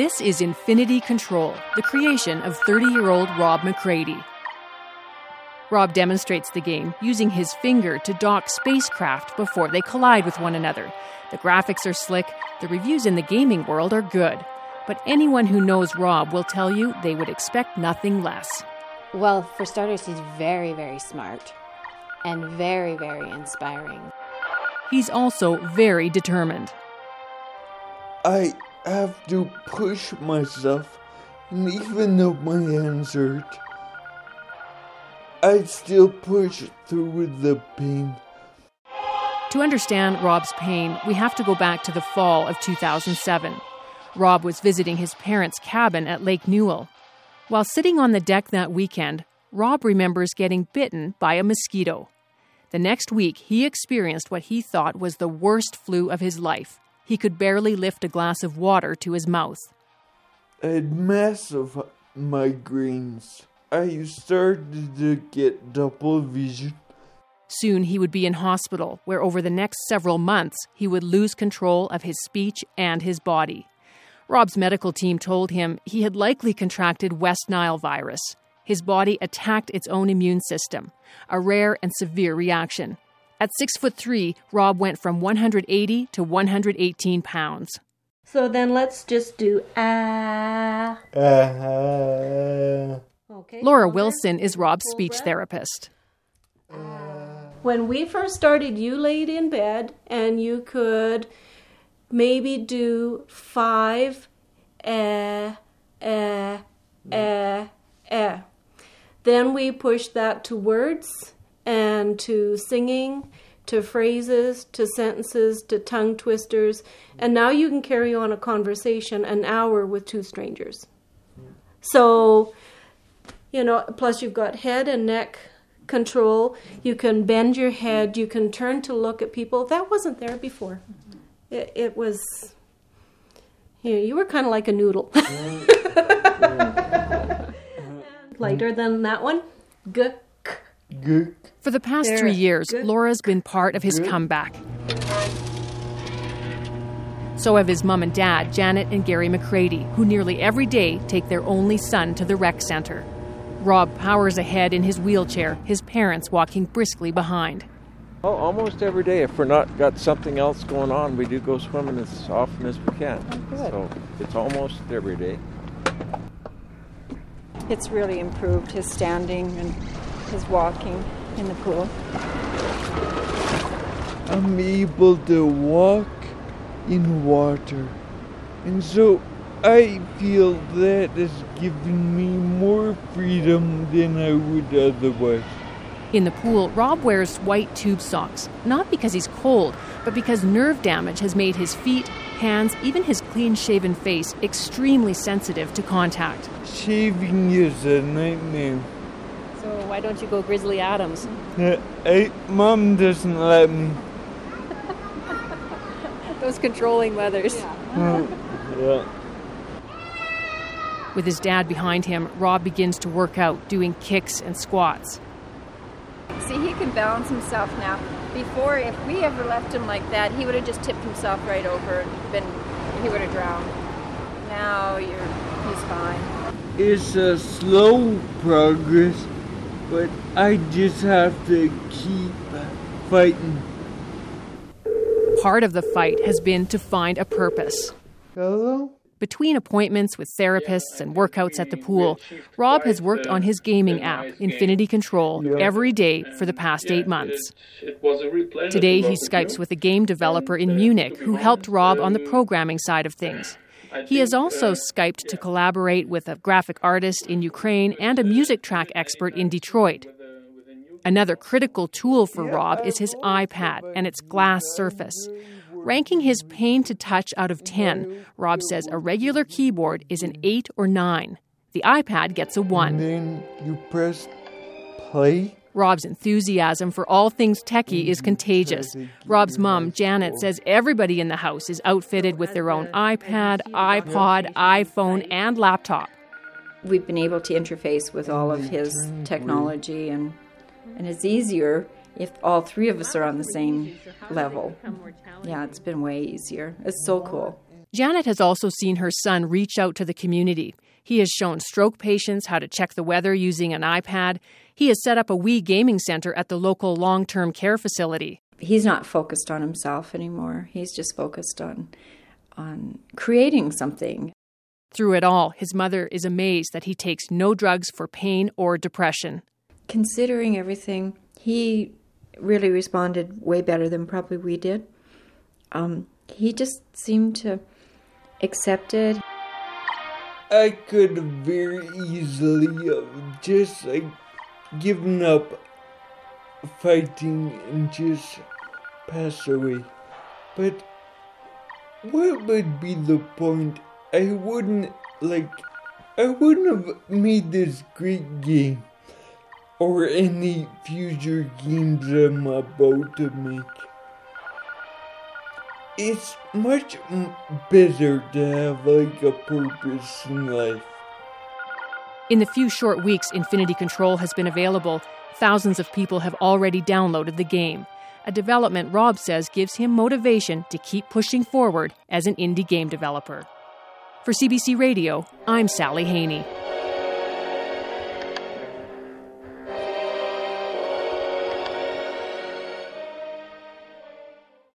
This is Infinity Control, the creation of 30 year old Rob McCready. Rob demonstrates the game using his finger to dock spacecraft before they collide with one another. The graphics are slick, the reviews in the gaming world are good. But anyone who knows Rob will tell you they would expect nothing less. Well, for starters, he's very, very smart and very, very inspiring. He's also very determined. I have to push myself, and even though my hands hurt, I still push through the pain. To understand Rob's pain, we have to go back to the fall of 2007. Rob was visiting his parents' cabin at Lake Newell. While sitting on the deck that weekend, Rob remembers getting bitten by a mosquito. The next week, he experienced what he thought was the worst flu of his life. He could barely lift a glass of water to his mouth. I had massive migraines. I started to get double vision. Soon he would be in hospital, where over the next several months he would lose control of his speech and his body. Rob's medical team told him he had likely contracted West Nile virus. His body attacked its own immune system, a rare and severe reaction. At six foot three, Rob went from 180 to 118 pounds. So then let's just do ah. Uh, Okay. Laura Wilson is Rob's speech therapist. When we first started, you laid in bed and you could maybe do five eh, eh, eh, eh. Then we pushed that to words and to singing, to phrases, to sentences, to tongue twisters. And now you can carry on a conversation an hour with two strangers. So, you know, plus you've got head and neck control. You can bend your head. You can turn to look at people. That wasn't there before. It, it was, you know, you were kind of like a noodle. Mm. Lighter than that one. Good. For the past There. three years, Good. Laura's been part of his comeback. So have his mom and dad, Janet and Gary McCready, who nearly every day take their only son to the rec center. Rob powers ahead in his wheelchair, his parents walking briskly behind. Oh, almost every day. If we're not got something else going on, we do go swimming as often as we can. Oh, so it's almost every day. It's really improved his standing and his walking in the pool. I'm able to walk in water. And so I feel that has given me more freedom than I would otherwise. In the pool, Rob wears white tube socks, not because he's cold, but because nerve damage has made his feet, hands, even his clean shaven face extremely sensitive to contact. Shaving is a nightmare. So why don't you go Grizzly Adams? I, Mom doesn't let me. Those controlling weathers. Yeah. With his dad behind him, Rob begins to work out, doing kicks and squats. See, he can balance himself now. Before, if we ever left him like that, he would have just tipped himself right over and been, he would have drowned. Now you're, he's fine. It's a slow progress, but I just have to keep fighting. Part of the fight has been to find a purpose. Hello? Between appointments with therapists and workouts at the pool, Rob has worked on his gaming app, Infinity Control, every day for the past eight months. Today, he Skypes with a game developer in Munich who helped Rob on the programming side of things. He has also Skyped to collaborate with a graphic artist in Ukraine and a music track expert in Detroit. Another critical tool for Rob is his iPad and its glass surface. Ranking his pain to touch out of 10, Rob says a regular keyboard is an 8 or 9. The iPad gets a 1. Then you press play. Rob's enthusiasm for all things techie is contagious. Rob's mom, Janet, says everybody in the house is outfitted with their own iPad, iPod, iPhone, and laptop. We've been able to interface with all of his technology, and, and it's easier if all three of us are on the same level. Yeah, it's been way easier. It's so cool. Janet has also seen her son reach out to the community. He has shown stroke patients how to check the weather using an iPad. He has set up a Wii gaming center at the local long term care facility. He's not focused on himself anymore. He's just focused on on creating something. Through it all, his mother is amazed that he takes no drugs for pain or depression. Considering everything, he really responded way better than probably we did. Um, he just seemed to accept it. I could very easily have just like given up fighting and just pass away. But what would be the point? I wouldn't like I wouldn't have made this great game or any future games I'm about to make. It's much better to have like a purpose in life. In the few short weeks Infinity Control has been available, thousands of people have already downloaded the game. A development Rob says gives him motivation to keep pushing forward as an indie game developer. For CBC Radio, I'm Sally Haney.